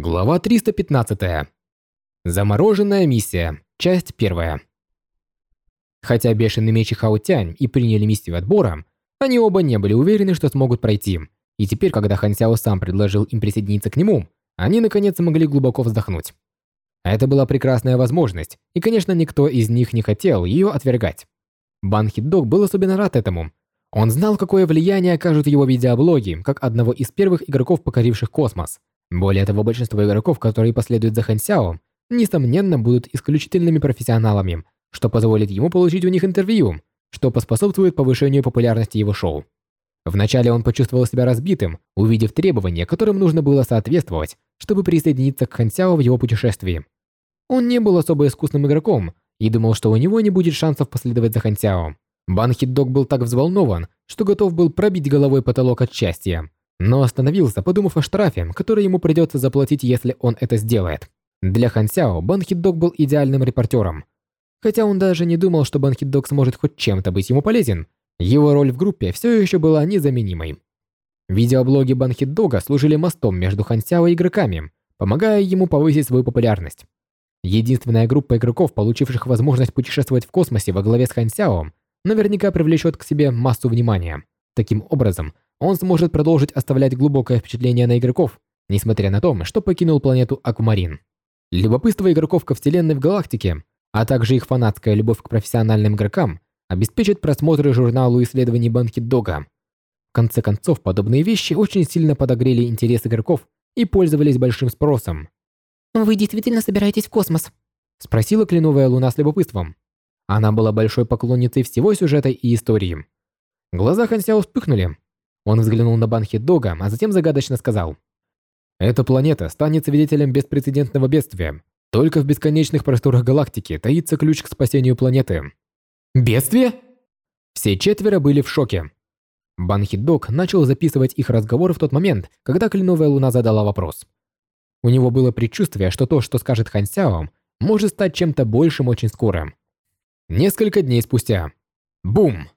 Глава 315. Замороженная миссия. Часть первая. Хотя Бешеный Меч и Хао Тянь и приняли миссию отбора, они оба не были уверены, что смогут пройти. И теперь, когда Хан Сяо сам предложил им присоединиться к нему, они наконец могли глубоко вздохнуть. Это была прекрасная возможность, и, конечно, никто из них не хотел ее отвергать. Бан Хиддог был особенно рад этому. Он знал, какое влияние окажут его видеоблоги, как одного из первых игроков, покоривших космос. Более того, большинство игроков, которые последуют за Хан Сяо, несомненно, будут исключительными профессионалами, что позволит ему получить у них интервью, что поспособствует повышению популярности его шоу. Вначале он почувствовал себя разбитым, увидев требования, которым нужно было соответствовать, чтобы присоединиться к Хан Сяо в его путешествии. Он не был особо искусным игроком и думал, что у него не будет шансов последовать за Хан Сяо. Бан Хитдог был так взволнован, что готов был пробить головой потолок от счастья но остановился, подумав о штрафе, который ему придется заплатить, если он это сделает. Для Хан Сяо Бан был идеальным репортером. Хотя он даже не думал, что Бан сможет хоть чем-то быть ему полезен, его роль в группе все еще была незаменимой. Видеоблоги Бан Хитдога служили мостом между Хан Сяо и игроками, помогая ему повысить свою популярность. Единственная группа игроков, получивших возможность путешествовать в космосе во главе с Хан Сяо, наверняка привлечет к себе массу внимания. Таким образом, он сможет продолжить оставлять глубокое впечатление на игроков, несмотря на то, что покинул планету Аквамарин. Любопытство игроков ко вселенной в галактике, а также их фанатская любовь к профессиональным игрокам обеспечит просмотры журналу исследований Банкет Дога. В конце концов, подобные вещи очень сильно подогрели интерес игроков и пользовались большим спросом. «Вы действительно собираетесь в космос?» – спросила Кленовая Луна с любопытством. Она была большой поклонницей всего сюжета и истории. Глаза Хансяо вспыхнули, он взглянул на Банхи Дога, а затем загадочно сказал. «Эта планета станет свидетелем беспрецедентного бедствия. Только в бесконечных просторах галактики таится ключ к спасению планеты». «Бедствие?» Все четверо были в шоке. Банхи Дог начал записывать их разговор в тот момент, когда Кленовая Луна задала вопрос. У него было предчувствие, что то, что скажет Хан Сяо, может стать чем-то большим очень скоро. Несколько дней спустя. Бум!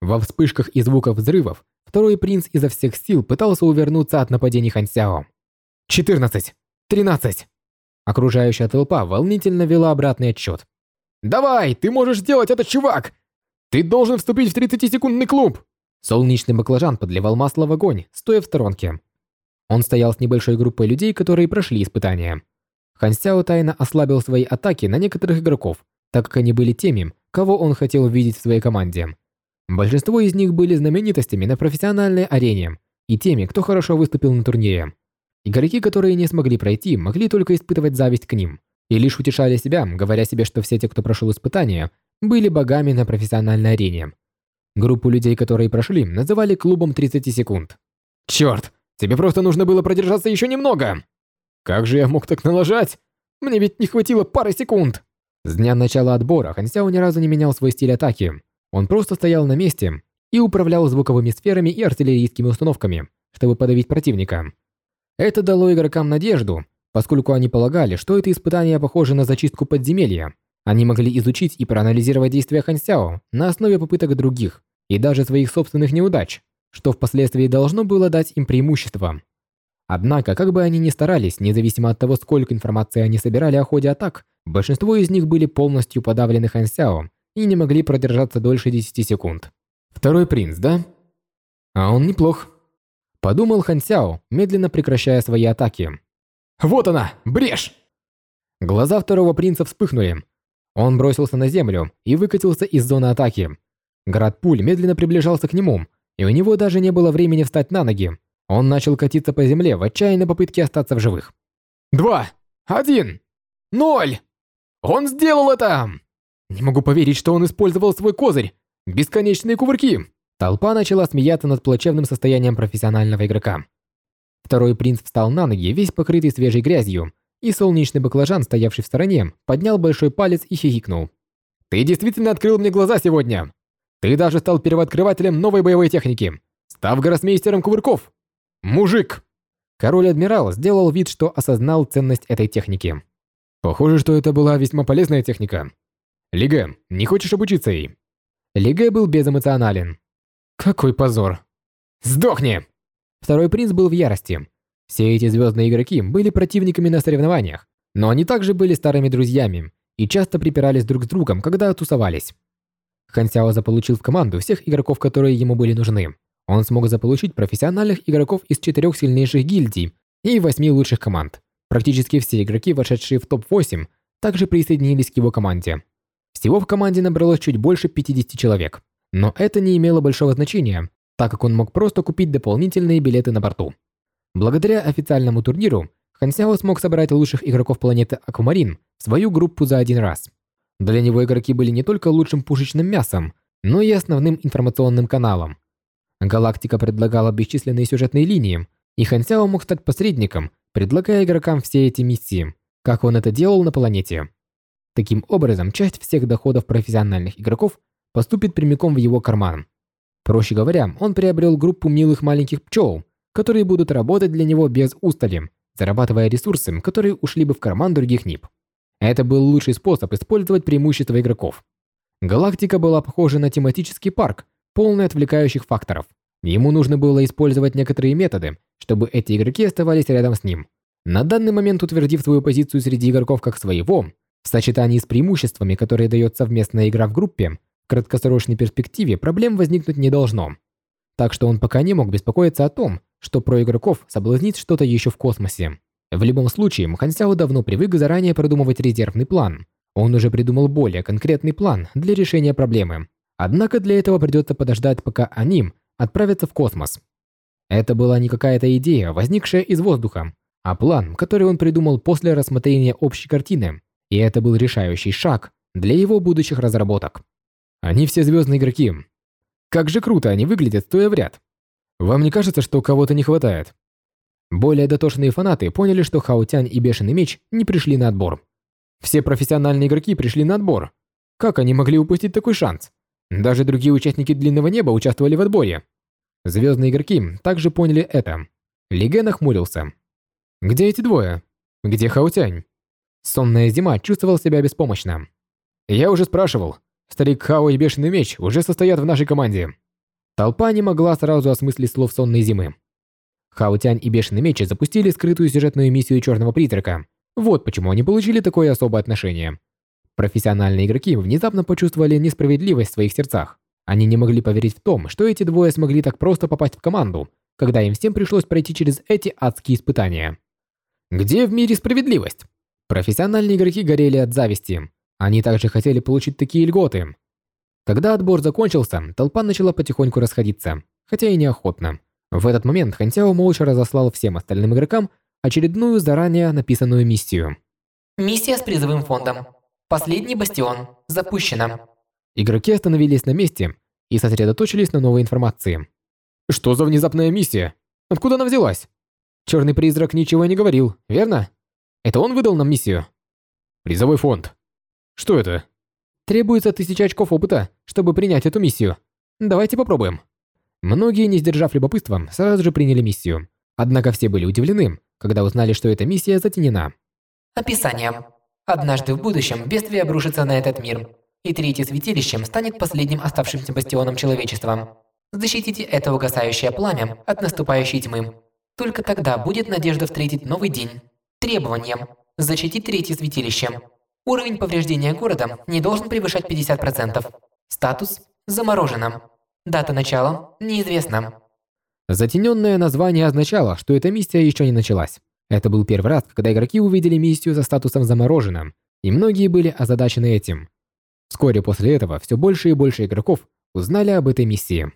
Во вспышках и звуках взрывов Второй принц изо всех сил пытался увернуться от нападений Хансяо. 14. 13. Окружающая толпа волнительно вела обратный отсчет. «Давай, ты можешь сделать это, чувак! Ты должен вступить в 30-секундный клуб!» Солнечный баклажан подливал масло в огонь, стоя в сторонке. Он стоял с небольшой группой людей, которые прошли испытания. Хан Сяо тайно ослабил свои атаки на некоторых игроков, так как они были теми, кого он хотел видеть в своей команде. Большинство из них были знаменитостями на профессиональной арене и теми, кто хорошо выступил на турнире. Игроки, которые не смогли пройти, могли только испытывать зависть к ним и лишь утешали себя, говоря себе, что все те, кто прошел испытания, были богами на профессиональной арене. Группу людей, которые прошли, называли клубом 30 секунд. Черт, тебе просто нужно было продержаться еще немного! Как же я мог так налажать? Мне ведь не хватило пары секунд! С дня начала отбора Хан Сяо ни разу не менял свой стиль атаки, он просто стоял на месте и управлял звуковыми сферами и артиллерийскими установками, чтобы подавить противника. Это дало игрокам надежду, поскольку они полагали, что это испытание похоже на зачистку подземелья. Они могли изучить и проанализировать действия Хан Сяо на основе попыток других и даже своих собственных неудач, что впоследствии должно было дать им преимущество. Однако, как бы они ни старались, независимо от того, сколько информации они собирали о ходе атак, большинство из них были полностью подавлены Хан Сяо и не могли продержаться дольше 10 секунд. Второй принц, да? А он неплох. Подумал Хан Сяо, медленно прекращая свои атаки. Вот она, брешь! Глаза второго принца вспыхнули. Он бросился на землю и выкатился из зоны атаки. Град пуль медленно приближался к нему, и у него даже не было времени встать на ноги. Он начал катиться по земле в отчаянной попытке остаться в живых. «Два! Один! Ноль! Он сделал это!» Не могу поверить, что он использовал свой козырь. Бесконечные кувырки. Толпа начала смеяться над плачевным состоянием профессионального игрока. Второй принц встал на ноги, весь покрытый свежей грязью, и солнечный баклажан, стоявший в стороне, поднял большой палец и хихикнул. «Ты действительно открыл мне глаза сегодня! Ты даже стал первооткрывателем новой боевой техники, став гроссмейстером кувырков! Мужик!» Король-адмирал сделал вид, что осознал ценность этой техники. Похоже, что это была весьма полезная техника. Лиге, не хочешь обучиться ей?» Лиге был безэмоционален. «Какой позор!» «Сдохни!» Второй принц был в ярости. Все эти звездные игроки были противниками на соревнованиях, но они также были старыми друзьями и часто припирались друг с другом, когда тусовались. Хан Сяо заполучил в команду всех игроков, которые ему были нужны. Он смог заполучить профессиональных игроков из четырех сильнейших гильдий и восьми лучших команд. Практически все игроки, вошедшие в топ-8, также присоединились к его команде. Всего в команде набралось чуть больше 50 человек. Но это не имело большого значения, так как он мог просто купить дополнительные билеты на борту. Благодаря официальному турниру, Хан Сяо смог собрать лучших игроков планеты Аквамарин в свою группу за один раз. Для него игроки были не только лучшим пушечным мясом, но и основным информационным каналом. Галактика предлагала бесчисленные сюжетные линии, и Хан Сяо мог стать посредником, предлагая игрокам все эти миссии, как он это делал на планете. Таким образом, часть всех доходов профессиональных игроков поступит прямиком в его карман. Проще говоря, он приобрел группу милых маленьких пчел, которые будут работать для него без устали, зарабатывая ресурсы, которые ушли бы в карман других НИП. Это был лучший способ использовать преимущества игроков. Галактика была похожа на тематический парк, полный отвлекающих факторов. Ему нужно было использовать некоторые методы, чтобы эти игроки оставались рядом с ним. На данный момент утвердив свою позицию среди игроков как своего, в сочетании с преимуществами, которые дает совместная игра в группе, в краткосрочной перспективе проблем возникнуть не должно. Так что он пока не мог беспокоиться о том, что про игроков соблазнит что-то еще в космосе. В любом случае, Хан Сяо давно привык заранее продумывать резервный план. Он уже придумал более конкретный план для решения проблемы. Однако для этого придется подождать, пока они отправятся в космос. Это была не какая-то идея, возникшая из воздуха, а план, который он придумал после рассмотрения общей картины. И это был решающий шаг для его будущих разработок. Они все звездные игроки. Как же круто они выглядят, стоя в ряд. Вам не кажется, что кого-то не хватает? Более дотошные фанаты поняли, что Хаутянь и Бешеный Меч не пришли на отбор. Все профессиональные игроки пришли на отбор. Как они могли упустить такой шанс? Даже другие участники Длинного Неба участвовали в отборе. Звездные игроки также поняли это. Лиге нахмурился. «Где эти двое? Где Хаутянь?» Сонная зима чувствовал себя беспомощно. «Я уже спрашивал. Старик Хао и Бешеный Меч уже состоят в нашей команде». Толпа не могла сразу осмыслить слов сонной зимы. Хаутянь и Бешеный Меч запустили скрытую сюжетную миссию Черного Призрака. Вот почему они получили такое особое отношение. Профессиональные игроки внезапно почувствовали несправедливость в своих сердцах. Они не могли поверить в том, что эти двое смогли так просто попасть в команду, когда им всем пришлось пройти через эти адские испытания. Где в мире справедливость? Профессиональные игроки горели от зависти. Они также хотели получить такие льготы. Когда отбор закончился, толпа начала потихоньку расходиться, хотя и неохотно. В этот момент Хантяо молча разослал всем остальным игрокам очередную заранее написанную миссию. Миссия с призовым фондом. Последний бастион. Запущена. Игроки остановились на месте и сосредоточились на новой информации. Что за внезапная миссия? Откуда она взялась? Черный призрак ничего не говорил, верно? Это он выдал нам миссию? Призовой фонд. Что это? Требуется тысяча очков опыта, чтобы принять эту миссию. Давайте попробуем. Многие, не сдержав любопытства, сразу же приняли миссию. Однако все были удивлены, когда узнали, что эта миссия затенена. Описание. Однажды в будущем бедствие обрушится на этот мир, и третье святилищем станет последним оставшимся бастионом человечества. Защитите это угасающее пламя от наступающей тьмы. Только тогда будет надежда встретить новый день. Требования. Защитить третье святилище. Уровень повреждения города не должен превышать 50%. Статус – заморожено. Дата начала неизвестна. Затененное название означало, что эта миссия еще не началась. Это был первый раз, когда игроки увидели миссию за статусом «заморожено», и многие были озадачены этим. Вскоре после этого все больше и больше игроков узнали об этой миссии.